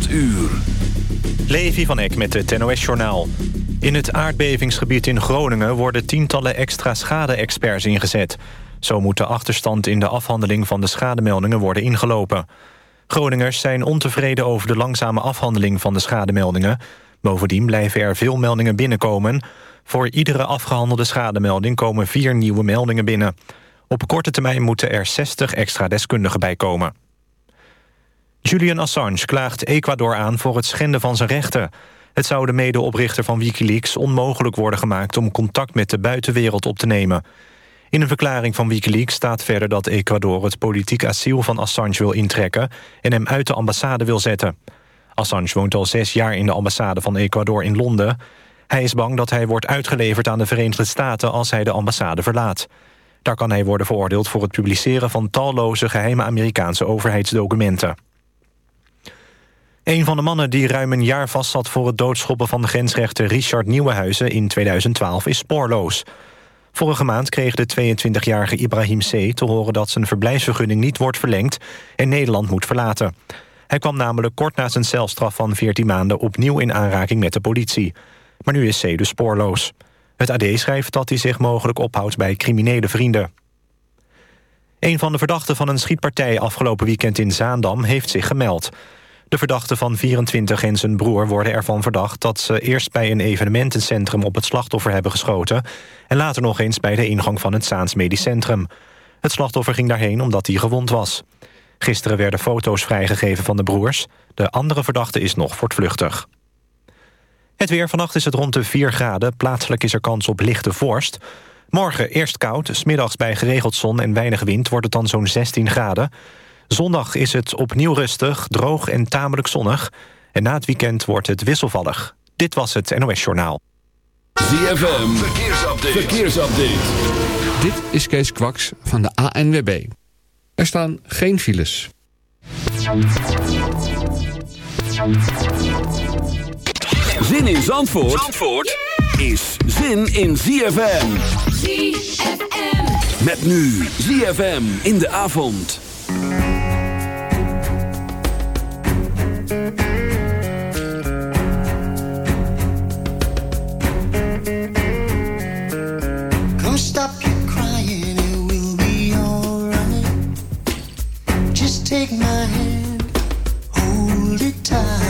8 uur. Levi van Eck met het NOS-journaal. In het aardbevingsgebied in Groningen worden tientallen extra schade-experts ingezet. Zo moet de achterstand in de afhandeling van de schademeldingen worden ingelopen. Groningers zijn ontevreden over de langzame afhandeling van de schademeldingen. Bovendien blijven er veel meldingen binnenkomen. Voor iedere afgehandelde schademelding komen vier nieuwe meldingen binnen. Op korte termijn moeten er 60 extra deskundigen bij komen. Julian Assange klaagt Ecuador aan voor het schenden van zijn rechten. Het zou de medeoprichter van Wikileaks onmogelijk worden gemaakt... om contact met de buitenwereld op te nemen. In een verklaring van Wikileaks staat verder dat Ecuador... het politiek asiel van Assange wil intrekken... en hem uit de ambassade wil zetten. Assange woont al zes jaar in de ambassade van Ecuador in Londen. Hij is bang dat hij wordt uitgeleverd aan de Verenigde Staten... als hij de ambassade verlaat. Daar kan hij worden veroordeeld voor het publiceren... van talloze geheime Amerikaanse overheidsdocumenten. Een van de mannen die ruim een jaar vastzat voor het doodschoppen van de grensrechter Richard Nieuwenhuizen in 2012 is spoorloos. Vorige maand kreeg de 22-jarige Ibrahim C. te horen dat zijn verblijfsvergunning niet wordt verlengd en Nederland moet verlaten. Hij kwam namelijk kort na zijn celstraf van 14 maanden opnieuw in aanraking met de politie. Maar nu is C. dus spoorloos. Het AD schrijft dat hij zich mogelijk ophoudt bij criminele vrienden. Een van de verdachten van een schietpartij afgelopen weekend in Zaandam heeft zich gemeld. De verdachten van 24 en zijn broer worden ervan verdacht... dat ze eerst bij een evenementencentrum op het slachtoffer hebben geschoten... en later nog eens bij de ingang van het Zaans Medisch Centrum. Het slachtoffer ging daarheen omdat hij gewond was. Gisteren werden foto's vrijgegeven van de broers. De andere verdachte is nog voortvluchtig. Het weer. Vannacht is het rond de 4 graden. Plaatselijk is er kans op lichte vorst. Morgen eerst koud, smiddags bij geregeld zon en weinig wind... wordt het dan zo'n 16 graden. Zondag is het opnieuw rustig, droog en tamelijk zonnig. En na het weekend wordt het wisselvallig. Dit was het NOS Journaal. ZFM, verkeersupdate. verkeersupdate. Dit is Kees Kwaks van de ANWB. Er staan geen files. Zin in Zandvoort, Zandvoort is zin in ZFM. ZFM. Met nu ZFM in de avond. Take my hand, hold it tight.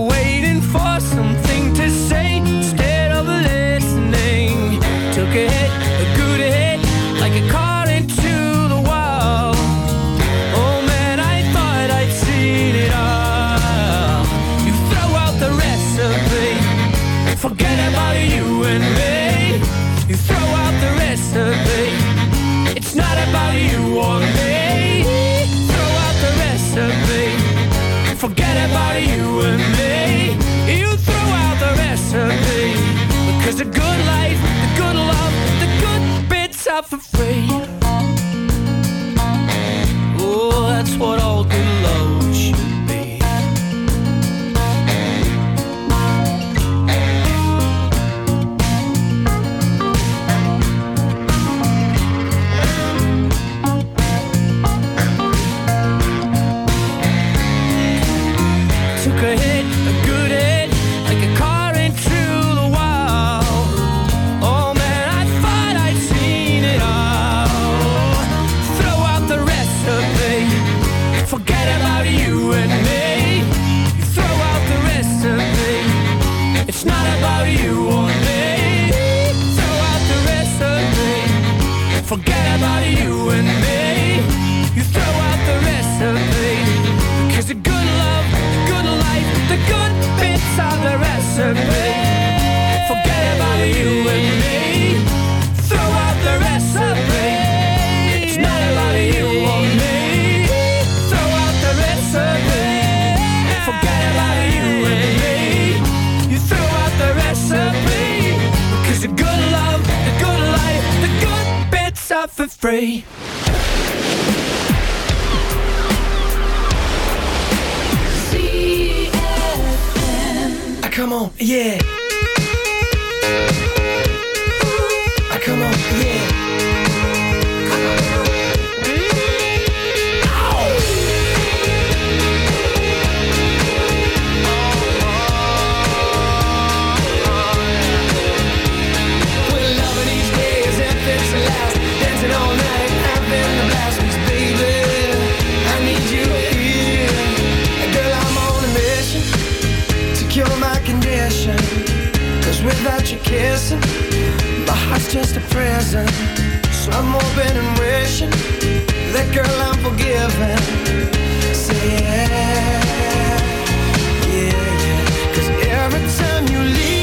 free. Ah, come on, yeah. without your kissing. My heart's just a prison. So I'm hoping and wishing that girl I'm forgiven. Say yeah, yeah, yeah. Cause every time you leave.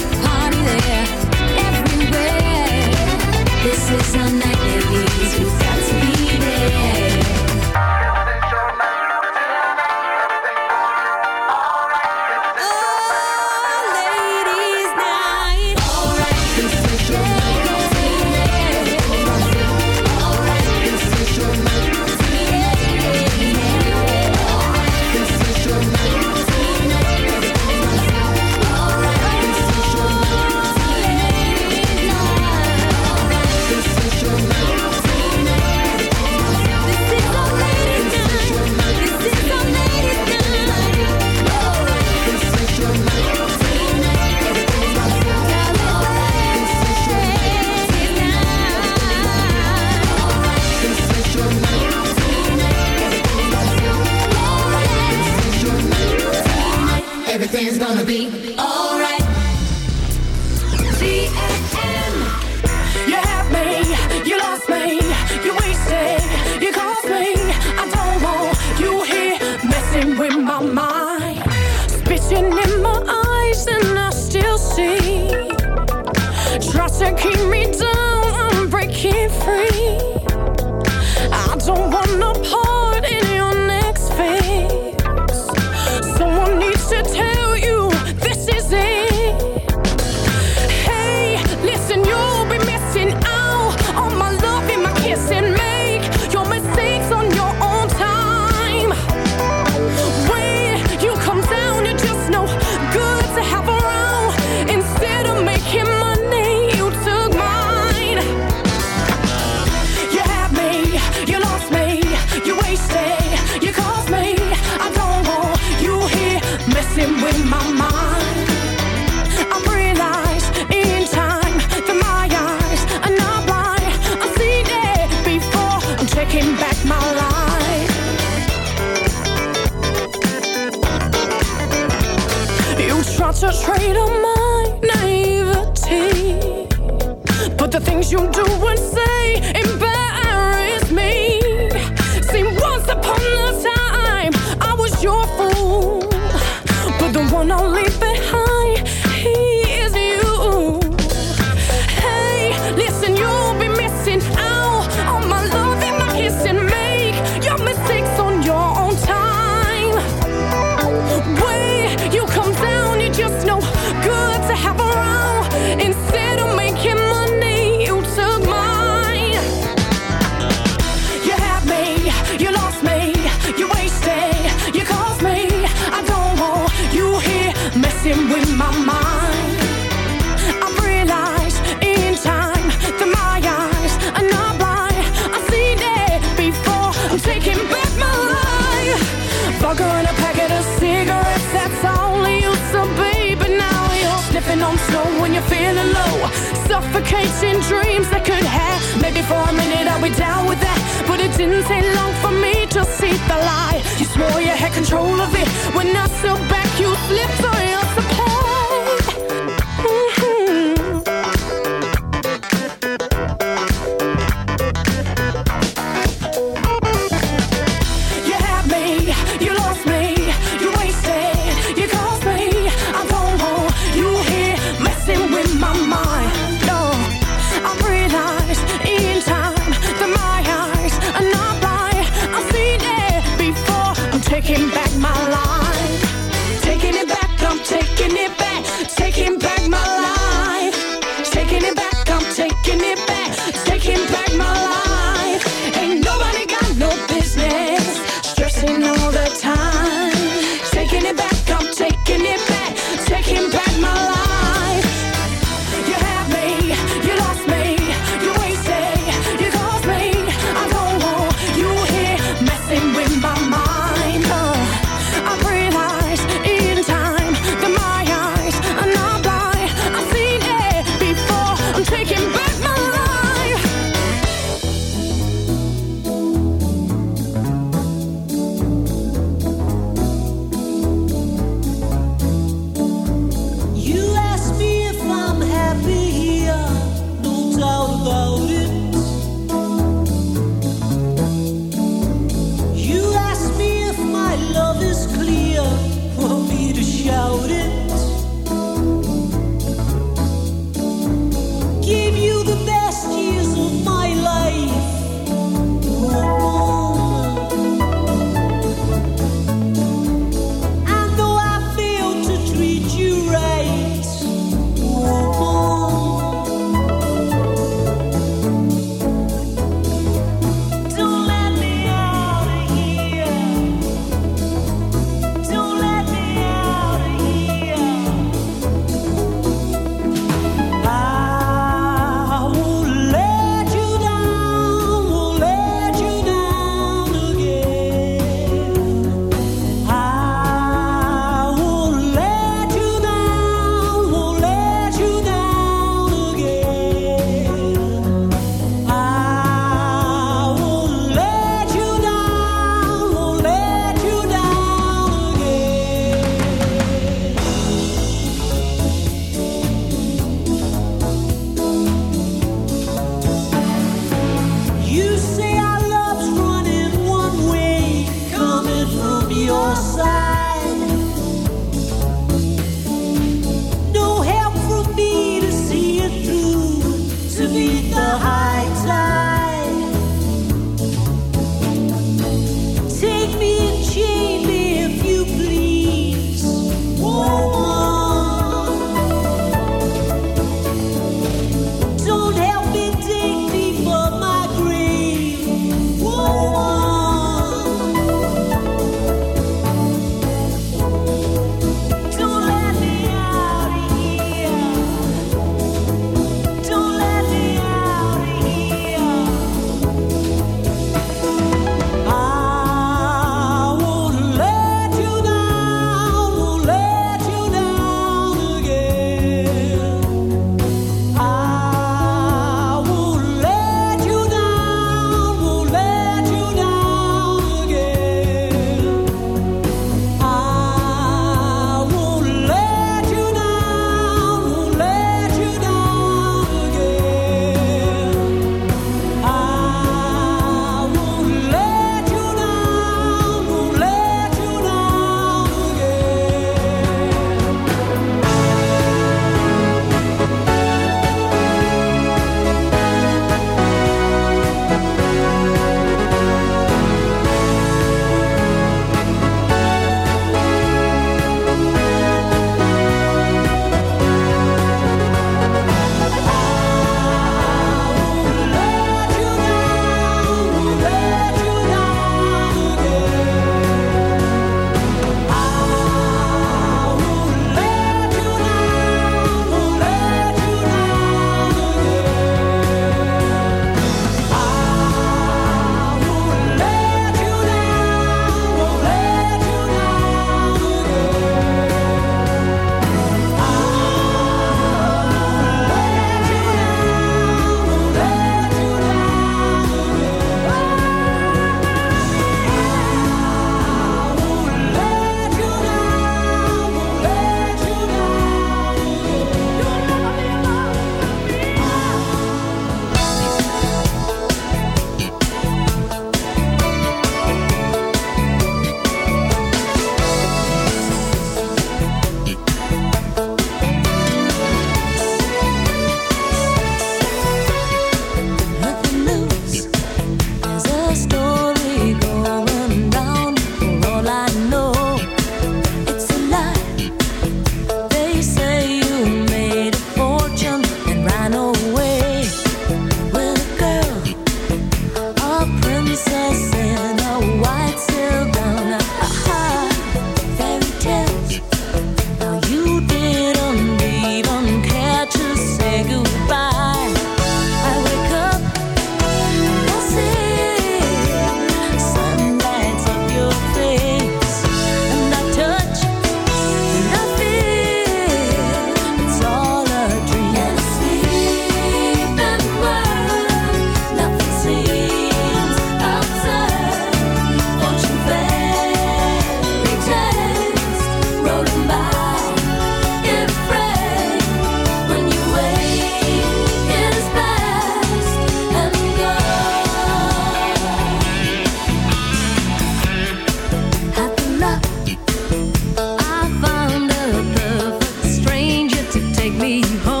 me home.